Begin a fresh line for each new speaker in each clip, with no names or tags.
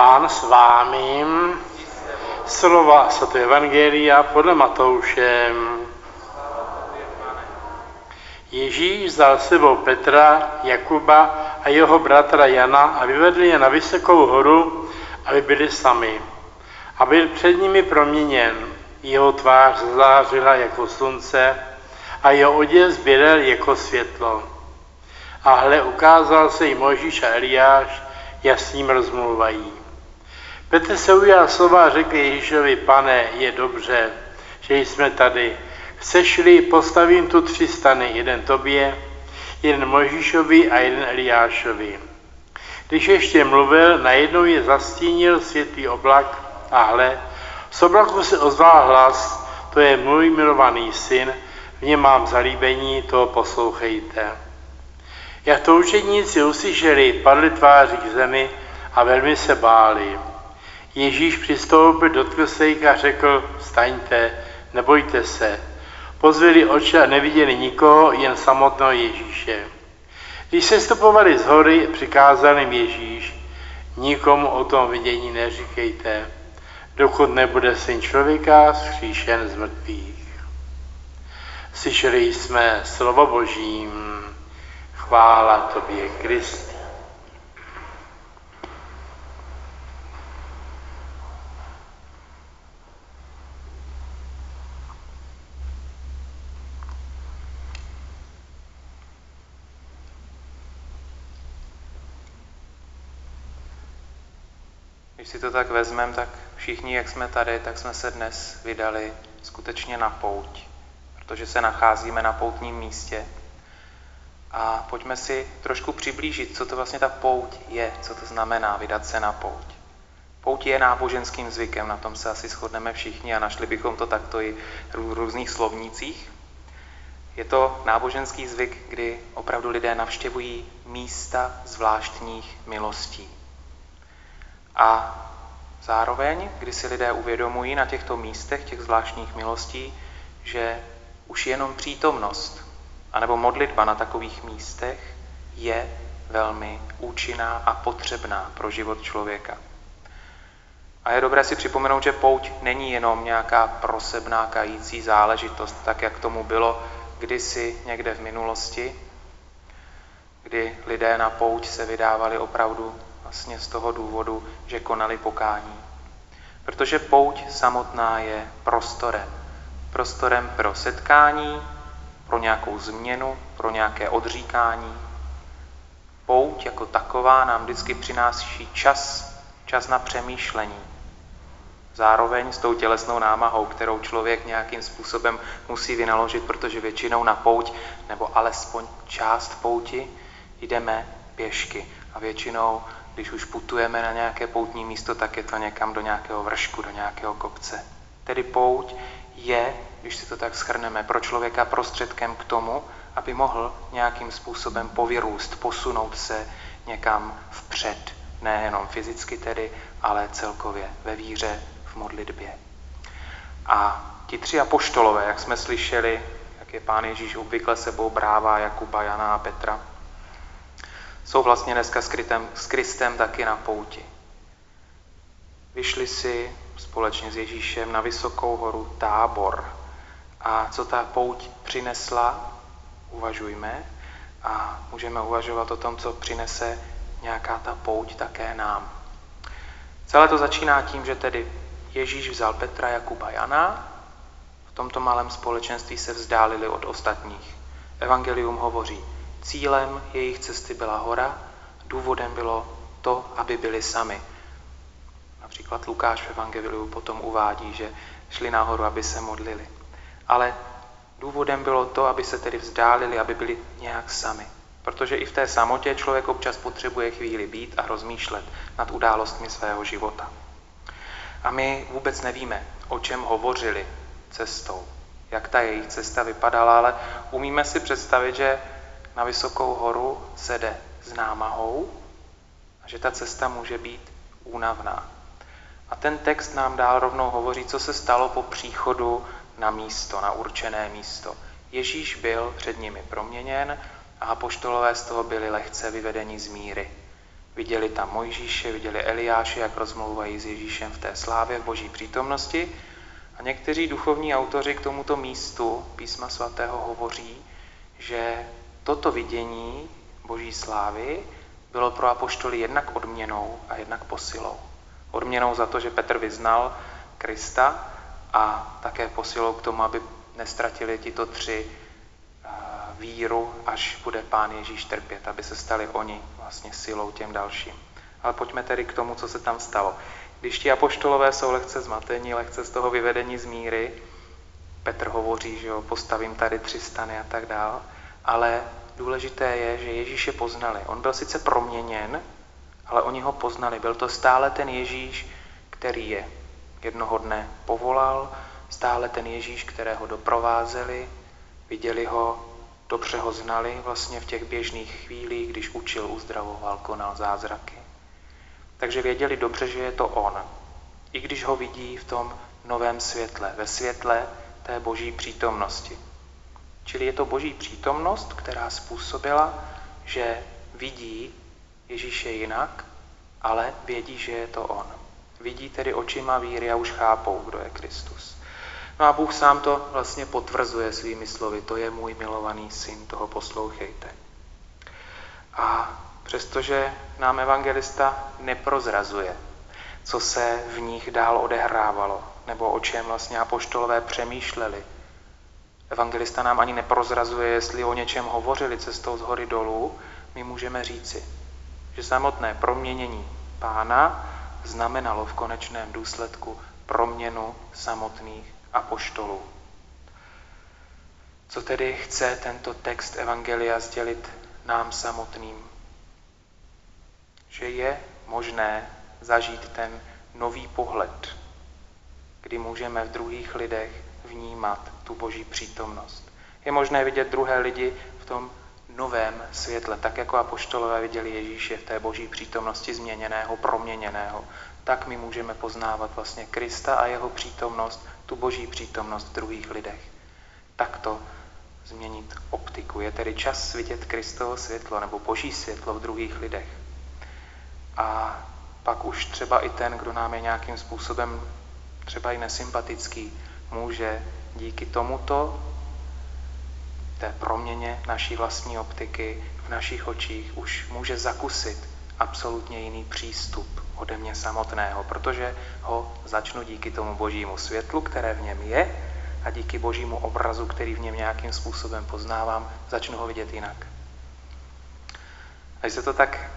Pán s vámi. Slova svaté Evangelia podle Matouše. Ježíš vzal sebou Petra, Jakuba a jeho bratra Jana a vyvedli je na vysokou horu, aby byli sami. A byl před nimi proměněn. Jeho tvář zářila jako slunce a jeho oděv zběrel jako světlo. A hle, ukázal se i Mojžíš a Eliáš, ním rozmluvají. Petr se ujal slova a řekl Ježíšovi, pane, je dobře, že jsme tady. Chceš-li, postavím tu tři stany, jeden tobě, jeden Mojžíšovi a jeden Eliášovi. Když ještě mluvil, najednou je zastínil světlý oblak a hle, z oblaku se ozval hlas, to je můj milovaný syn, v něm mám zalíbení, to poslouchejte. Jak to učedníci uslyšeli, padli tváři k zemi a velmi se báli. Ježíš přistoupil, dotkl se jich a řekl, staňte, nebojte se. Pozvili oči a neviděli nikoho, jen samotného Ježíše. Když se stopovali z hory, přikázal jim Ježíš, nikomu o tom vidění neříkejte, dokud nebude syn člověka zkříšen z mrtvých. Slyšeli jsme slovo Božím, chvála tobě, Kristi.
Když si to tak vezmeme, tak všichni, jak jsme tady, tak jsme se dnes vydali skutečně na pouť, protože se nacházíme na poutním místě. A pojďme si trošku přiblížit, co to vlastně ta pouť je, co to znamená vydat se na pouť. Pouť je náboženským zvykem, na tom se asi shodneme všichni a našli bychom to takto i v různých slovnících. Je to náboženský zvyk, kdy opravdu lidé navštěvují místa zvláštních milostí. A zároveň, kdy si lidé uvědomují na těchto místech těch zvláštních milostí, že už jenom přítomnost anebo modlitba na takových místech je velmi účinná a potřebná pro život člověka. A je dobré si připomenout, že pouť není jenom nějaká prosebná kající záležitost, tak jak tomu bylo kdysi někde v minulosti, kdy lidé na pouť se vydávali opravdu vlastně z toho důvodu, že konali pokání. Protože pouť samotná je prostorem. Prostorem pro setkání, pro nějakou změnu, pro nějaké odříkání. Pouť jako taková nám vždycky přináší čas, čas na přemýšlení. Zároveň s tou tělesnou námahou, kterou člověk nějakým způsobem musí vynaložit, protože většinou na pouť, nebo alespoň část pouti, jdeme pěšky. A většinou když už putujeme na nějaké poutní místo, tak je to někam do nějakého vršku, do nějakého kopce. Tedy pouť je, když si to tak schrneme, pro člověka prostředkem k tomu, aby mohl nějakým způsobem povyrůst, posunout se někam vpřed. Nejenom fyzicky tedy, ale celkově ve víře, v modlitbě. A ti tři apoštolové, jak jsme slyšeli, jak je pán Ježíš obvykle sebou brává Jakuba, Jana a Petra, jsou vlastně dneska skrytem, s Kristem taky na pouti. Vyšli si společně s Ježíšem na vysokou horu Tábor. A co ta pouť přinesla, uvažujme a můžeme uvažovat o tom, co přinese nějaká ta pouť také nám. Celé to začíná tím, že tedy Ježíš vzal Petra, Jakuba, Jana, v tomto malém společenství se vzdálili od ostatních. Evangelium hovoří, Cílem jejich cesty byla hora, důvodem bylo to, aby byli sami. Například Lukáš v Evangeliu potom uvádí, že šli nahoru, aby se modlili. Ale důvodem bylo to, aby se tedy vzdálili, aby byli nějak sami. Protože i v té samotě člověk občas potřebuje chvíli být a rozmýšlet nad událostmi svého života. A my vůbec nevíme, o čem hovořili cestou, jak ta jejich cesta vypadala, ale umíme si představit, že na vysokou horu se jde s námahou a že ta cesta může být únavná. A ten text nám dál rovnou hovoří, co se stalo po příchodu na místo, na určené místo. Ježíš byl před nimi proměněn a apoštolové z toho byli lehce vyvedeni z míry. Viděli tam Mojžíše, viděli Eliáše, jak rozmlouvají s Ježíšem v té slávě, v boží přítomnosti. A někteří duchovní autoři k tomuto místu písma svatého hovoří, že toto vidění boží slávy bylo pro apoštoly jednak odměnou a jednak posilou. Odměnou za to, že Petr vyznal Krista a také posilou k tomu, aby nestratili tito tři eh, víru, až bude Pán Ježíš trpět, aby se stali oni vlastně silou těm dalším. Ale pojďme tedy k tomu, co se tam stalo. Když ti apoštolové jsou lehce zmatení, lehce z toho vyvedení z míry, Petr hovoří, že jo, postavím tady tři stany a tak dál, ale důležité je, že Ježíše poznali. On byl sice proměněn, ale oni ho poznali. Byl to stále ten Ježíš, který je jednoho dne povolal, stále ten Ježíš, kterého doprovázeli, viděli ho, dobře ho znali vlastně v těch běžných chvílích, když učil, uzdravoval, konal zázraky. Takže věděli dobře, že je to on, i když ho vidí v tom novém světle, ve světle té boží přítomnosti. Čili je to boží přítomnost, která způsobila, že vidí Ježíše jinak, ale vědí, že je to on. Vidí tedy očima víry a už chápou, kdo je Kristus. No a Bůh sám to vlastně potvrzuje svými slovy. To je můj milovaný syn, toho poslouchejte. A přestože nám evangelista neprozrazuje, co se v nich dál odehrávalo, nebo o čem vlastně apoštolové přemýšleli, evangelista nám ani neprozrazuje, jestli o něčem hovořili cestou z hory dolů, my můžeme říci, že samotné proměnění pána znamenalo v konečném důsledku proměnu samotných apoštolů. Co tedy chce tento text Evangelia sdělit nám samotným? Že je možné zažít ten nový pohled, kdy můžeme v druhých lidech vnímat tu boží přítomnost. Je možné vidět druhé lidi v tom novém světle, tak jako apoštolové viděli Ježíše v té boží přítomnosti změněného, proměněného, tak my můžeme poznávat vlastně Krista a jeho přítomnost, tu boží přítomnost v druhých lidech. Takto změnit optiku. Je tedy čas vidět Kristovo světlo nebo boží světlo v druhých lidech. A pak už třeba i ten, kdo nám je nějakým způsobem třeba i nesympatický, může díky tomuto té proměně naší vlastní optiky v našich očích už může zakusit absolutně jiný přístup ode mě samotného, protože ho začnu díky tomu božímu světlu, které v něm je, a díky božímu obrazu, který v něm nějakým způsobem poznávám, začnu ho vidět jinak. A se to tak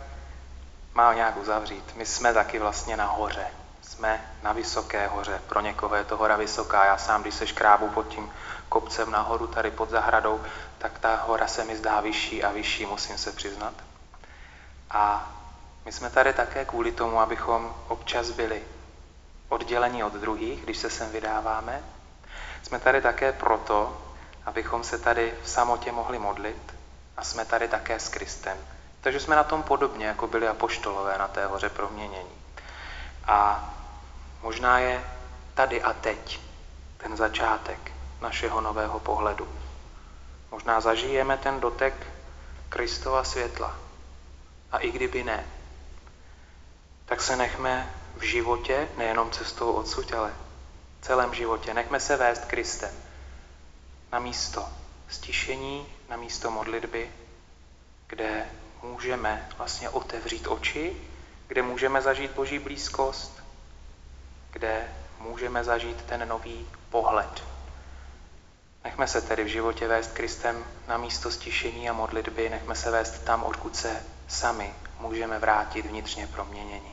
má nějak uzavřít, my jsme taky vlastně na hoře. Jsme na vysoké hoře. Pro někoho je to hora vysoká. Já sám, když se škrábu pod tím kopcem nahoru, tady pod zahradou, tak ta hora se mi zdá vyšší a vyšší, musím se přiznat. A my jsme tady také kvůli tomu, abychom občas byli oddělení od druhých, když se sem vydáváme. Jsme tady také proto, abychom se tady v samotě mohli modlit a jsme tady také s Kristem. Takže jsme na tom podobně, jako byli apoštolové na té hoře proměnění. A možná je tady a teď ten začátek našeho nového pohledu. Možná zažijeme ten dotek Kristova světla. A i kdyby ne, tak se nechme v životě, nejenom cestou odsud, ale v celém životě, nechme se vést Kristem. Na místo stišení, na místo modlitby, kde můžeme vlastně otevřít oči, kde můžeme zažít Boží blízkost, kde můžeme zažít ten nový pohled. Nechme se tedy v životě vést Kristem na místo stišení a modlitby, nechme se vést tam, odkud se sami můžeme vrátit vnitřně proměnění.